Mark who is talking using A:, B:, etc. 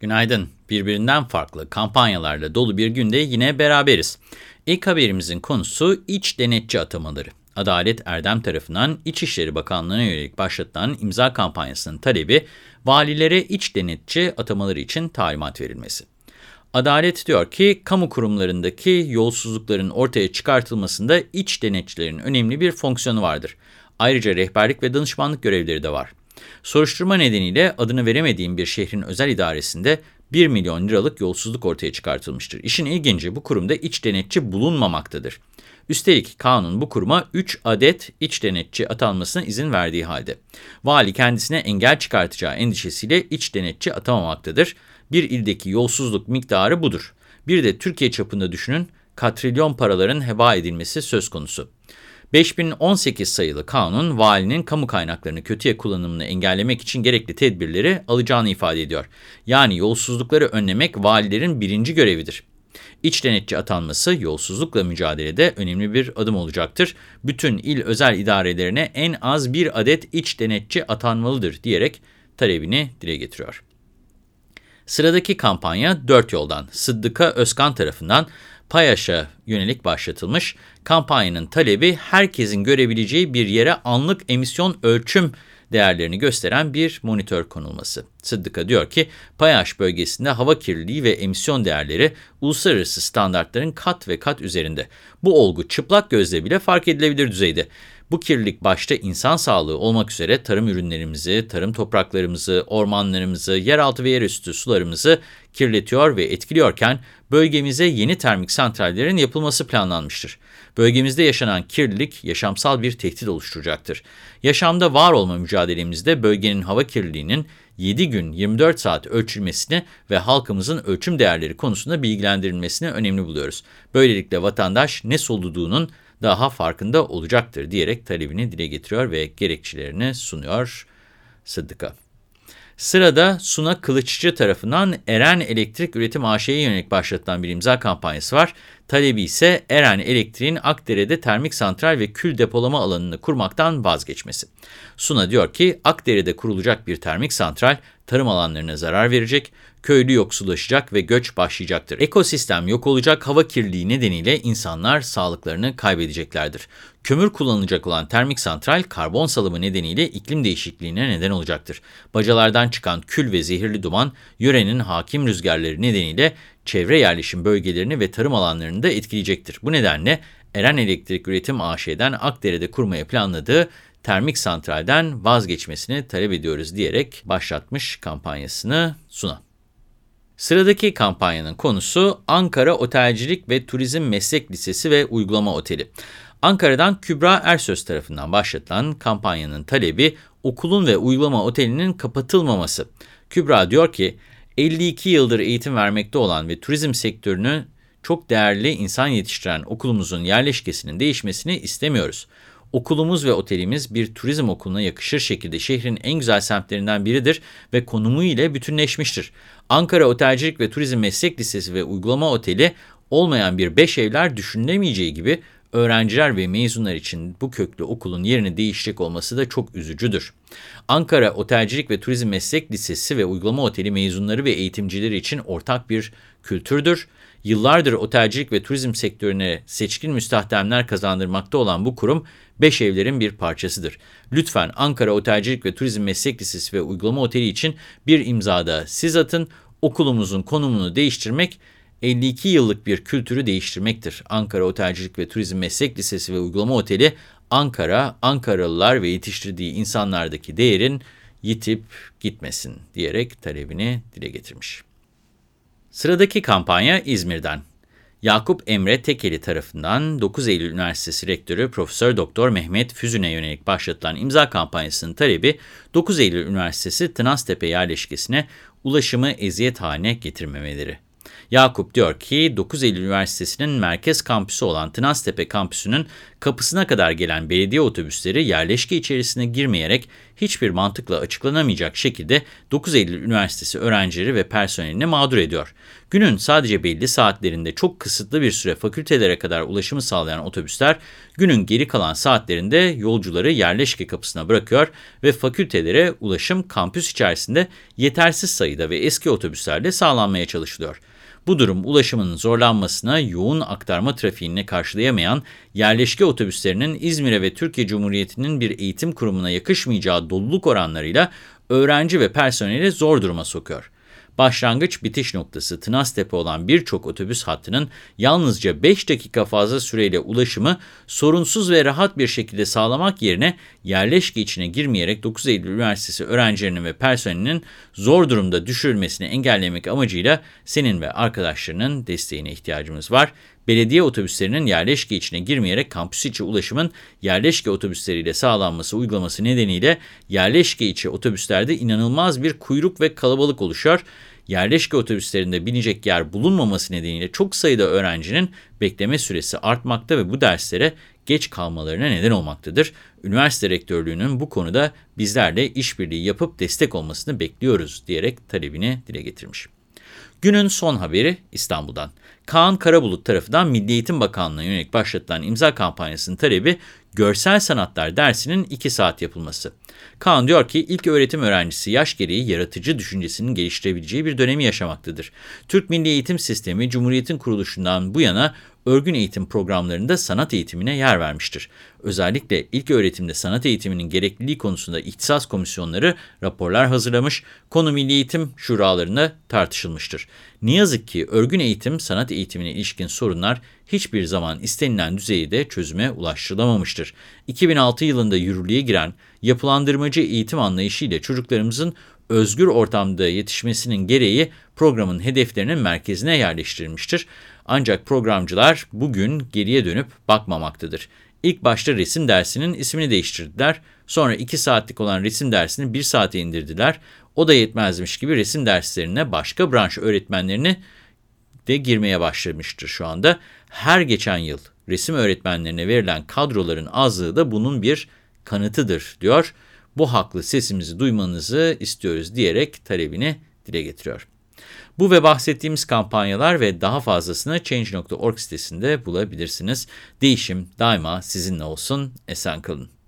A: Günaydın. Birbirinden farklı kampanyalarla dolu bir günde yine beraberiz. İlk haberimizin konusu iç denetçi atamaları. Adalet Erdem tarafından İçişleri Bakanlığı'na yönelik başlatılan imza kampanyasının talebi, valilere iç denetçi atamaları için talimat verilmesi. Adalet diyor ki, kamu kurumlarındaki yolsuzlukların ortaya çıkartılmasında iç denetçilerin önemli bir fonksiyonu vardır. Ayrıca rehberlik ve danışmanlık görevleri de var. Soruşturma nedeniyle adını veremediğim bir şehrin özel idaresinde 1 milyon liralık yolsuzluk ortaya çıkartılmıştır. İşin ilginci bu kurumda iç denetçi bulunmamaktadır. Üstelik kanun bu kuruma 3 adet iç denetçi atanmasına izin verdiği halde. Vali kendisine engel çıkartacağı endişesiyle iç denetçi atamamaktadır. Bir ildeki yolsuzluk miktarı budur. Bir de Türkiye çapında düşünün katrilyon paraların heba edilmesi söz konusu. 5018 sayılı kanun, valinin kamu kaynaklarını kötüye kullanımını engellemek için gerekli tedbirleri alacağını ifade ediyor. Yani yolsuzlukları önlemek valilerin birinci görevidir. İç denetçi atanması yolsuzlukla mücadelede önemli bir adım olacaktır. Bütün il özel idarelerine en az bir adet iç denetçi atanmalıdır diyerek talebini dile getiriyor. Sıradaki kampanya dört yoldan Sıddıka Özkan tarafından PAYAŞ'a yönelik başlatılmış. Kampanyanın talebi herkesin görebileceği bir yere anlık emisyon ölçüm değerlerini gösteren bir monitör konulması. Sıddıka diyor ki, PAYAŞ bölgesinde hava kirliliği ve emisyon değerleri uluslararası standartların kat ve kat üzerinde. Bu olgu çıplak gözle bile fark edilebilir düzeyde. Bu kirlilik başta insan sağlığı olmak üzere tarım ürünlerimizi, tarım topraklarımızı, ormanlarımızı, yeraltı ve yerüstü sularımızı kirletiyor ve etkiliyorken bölgemize yeni termik santrallerin yapılması planlanmıştır. Bölgemizde yaşanan kirlilik yaşamsal bir tehdit oluşturacaktır. Yaşamda var olma mücadelemizde bölgenin hava kirliliğinin 7 gün 24 saat ölçülmesini ve halkımızın ölçüm değerleri konusunda bilgilendirilmesini önemli buluyoruz. Böylelikle vatandaş ne soluduğunun daha farkında olacaktır diyerek talebini dile getiriyor ve gerekçelerini sunuyor Sıddık'a. Sırada Suna Kılıççı tarafından Eren Elektrik Üretim AŞ'ye yönelik başlatılan bir imza kampanyası var. Talebi ise Eren Elektriğin Akdere'de termik santral ve kül depolama alanını kurmaktan vazgeçmesi. Suna diyor ki Akdere'de kurulacak bir termik santral tarım alanlarına zarar verecek, köylü yoksullaşacak ve göç başlayacaktır. Ekosistem yok olacak, hava kirliliği nedeniyle insanlar sağlıklarını kaybedeceklerdir. Kömür kullanılacak olan termik santral karbon salımı nedeniyle iklim değişikliğine neden olacaktır. Bacalardan çıkan kül ve zehirli duman yörenin hakim rüzgarları nedeniyle çevre yerleşim bölgelerini ve tarım alanlarını da etkileyecektir. Bu nedenle Eren Elektrik Üretim AŞ'den Akdere'de kurmaya planladığı termik santralden vazgeçmesini talep ediyoruz diyerek başlatmış kampanyasını Suna. Sıradaki kampanyanın konusu Ankara Otelcilik ve Turizm Meslek Lisesi ve Uygulama Oteli. Ankara'dan Kübra Ersöz tarafından başlatılan kampanyanın talebi okulun ve uygulama otelinin kapatılmaması. Kübra diyor ki 52 yıldır eğitim vermekte olan ve turizm sektörünü çok değerli insan yetiştiren okulumuzun yerleşkesinin değişmesini istemiyoruz. Okulumuz ve otelimiz bir turizm okuluna yakışır şekilde şehrin en güzel semtlerinden biridir ve konumu ile bütünleşmiştir. Ankara Otelcilik ve Turizm Meslek Lisesi ve Uygulama Oteli olmayan bir beş evler düşünülemeyeceği gibi öğrenciler ve mezunlar için bu köklü okulun yerini değişecek olması da çok üzücüdür. Ankara Otelcilik ve Turizm Meslek Lisesi ve Uygulama Oteli mezunları ve eğitimcileri için ortak bir kültürdür. Yıllardır otelcilik ve turizm sektörüne seçkin müstahdemler kazandırmakta olan bu kurum, beş evlerin bir parçasıdır. Lütfen Ankara Otelcilik ve Turizm Meslek Lisesi ve Uygulama Oteli için bir imzada siz atın, okulumuzun konumunu değiştirmek, 52 yıllık bir kültürü değiştirmektir. Ankara Otelcilik ve Turizm Meslek Lisesi ve Uygulama Oteli, Ankara, Ankaralılar ve yetiştirdiği insanlardaki değerin yitip gitmesin diyerek talebini dile getirmiş. Sıradaki kampanya İzmir'den. Yakup Emre Tekeli tarafından 9 Eylül Üniversitesi Rektörü Profesör Doktor Mehmet Füzün'e yönelik başlatılan imza kampanyasının talebi 9 Eylül Üniversitesi Tınaztepe yerleşkesine ulaşımı eziyet haline getirmemeleri. Yakup diyor ki 9 Eylül Üniversitesi'nin merkez kampüsü olan Tınaztepe kampüsünün Kapısına kadar gelen belediye otobüsleri yerleşke içerisine girmeyerek hiçbir mantıkla açıklanamayacak şekilde 9 Eylül Üniversitesi öğrencileri ve personelini mağdur ediyor. Günün sadece belli saatlerinde çok kısıtlı bir süre fakültelere kadar ulaşımı sağlayan otobüsler, günün geri kalan saatlerinde yolcuları yerleşke kapısına bırakıyor ve fakültelere ulaşım kampüs içerisinde yetersiz sayıda ve eski otobüslerle sağlanmaya çalışılıyor. Bu durum ulaşımın zorlanmasına, yoğun aktarma trafiğine karşılayamayan yerleşke otobüslerinin İzmir'e ve Türkiye Cumhuriyeti'nin bir eğitim kurumuna yakışmayacağı doluluk oranlarıyla öğrenci ve personeli zor duruma sokuyor. Başlangıç bitiş noktası Tınaztepe olan birçok otobüs hattının yalnızca 5 dakika fazla süreyle ulaşımı sorunsuz ve rahat bir şekilde sağlamak yerine yerleşke içine girmeyerek 9 Eylül Üniversitesi öğrencilerinin ve personelinin zor durumda düşürülmesini engellemek amacıyla senin ve arkadaşlarının desteğine ihtiyacımız var. Belediye otobüslerinin yerleşke içine girmeyerek kampüs içi ulaşımın yerleşke otobüsleriyle sağlanması uygulaması nedeniyle yerleşke içi otobüslerde inanılmaz bir kuyruk ve kalabalık oluşuyor. Yerleşke otobüslerinde binecek yer bulunmaması nedeniyle çok sayıda öğrencinin bekleme süresi artmakta ve bu derslere geç kalmalarına neden olmaktadır. Üniversite rektörlüğünün bu konuda bizlerle işbirliği yapıp destek olmasını bekliyoruz diyerek talebini dile getirmiş. Günün son haberi İstanbul'dan. Kaan Karabulut tarafından Milli Eğitim Bakanlığı'na yönelik başlatılan imza kampanyasının talebi görsel sanatlar dersinin 2 saat yapılması. Kaan diyor ki ilk öğretim öğrencisi yaş gereği yaratıcı düşüncesinin geliştirebileceği bir dönemi yaşamaktadır. Türk Milli Eğitim Sistemi Cumhuriyet'in kuruluşundan bu yana örgün eğitim programlarında sanat eğitimine yer vermiştir. Özellikle ilk öğretimde sanat eğitiminin gerekliliği konusunda ihtisas komisyonları raporlar hazırlamış, konu milli eğitim şuralarında tartışılmıştır. Ne yazık ki örgün eğitim, sanat eğitimine ilişkin sorunlar hiçbir zaman istenilen düzeyde çözüme ulaştırılamamıştır. 2006 yılında yürürlüğe giren yapılandırmacı eğitim anlayışıyla çocuklarımızın özgür ortamda yetişmesinin gereği programın hedeflerinin merkezine yerleştirilmiştir. Ancak programcılar bugün geriye dönüp bakmamaktadır. İlk başta resim dersinin ismini değiştirdiler. Sonra 2 saatlik olan resim dersini 1 saate indirdiler. O da yetmezmiş gibi resim derslerine başka branş öğretmenlerini de girmeye başlamıştır şu anda. Her geçen yıl resim öğretmenlerine verilen kadroların azlığı da bunun bir kanıtıdır diyor. Bu haklı sesimizi duymanızı istiyoruz diyerek talebini dile getiriyor. Bu ve bahsettiğimiz kampanyalar ve daha fazlasını Change.org sitesinde bulabilirsiniz. Değişim daima sizinle olsun, esen kalın.